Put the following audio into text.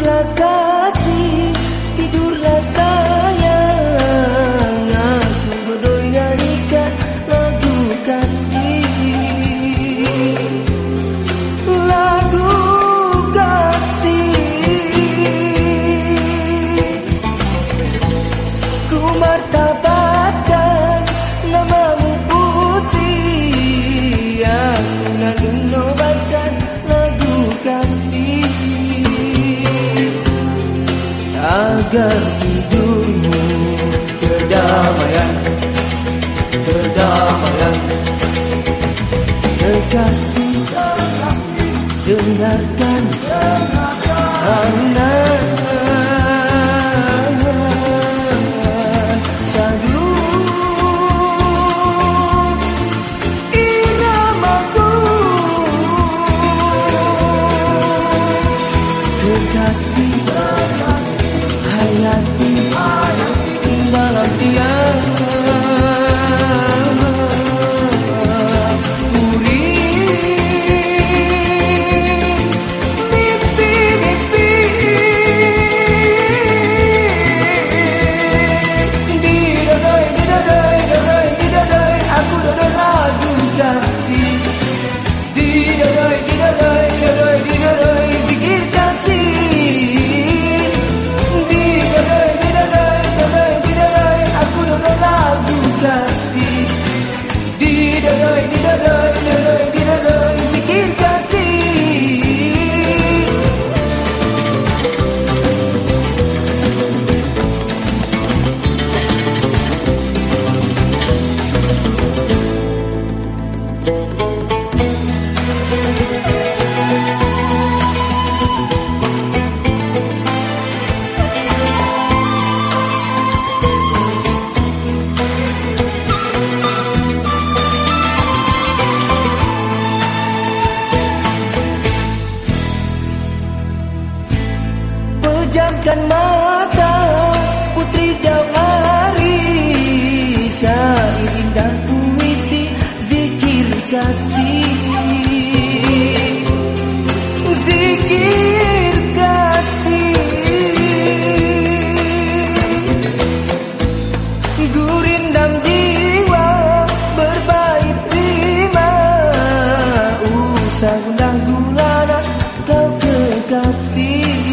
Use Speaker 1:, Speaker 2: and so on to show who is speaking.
Speaker 1: tidurlah kasih, tidurlah sayang. Tertidurmu Kedamaian Kedamaian. Kekasih Dengarkan pejamkan mata Putri Jawari Syair indah puisi Zikir kasih. Zikir kasih. Gurindam jiwa Berbaik prima. Usah undang gulana Kau kekasih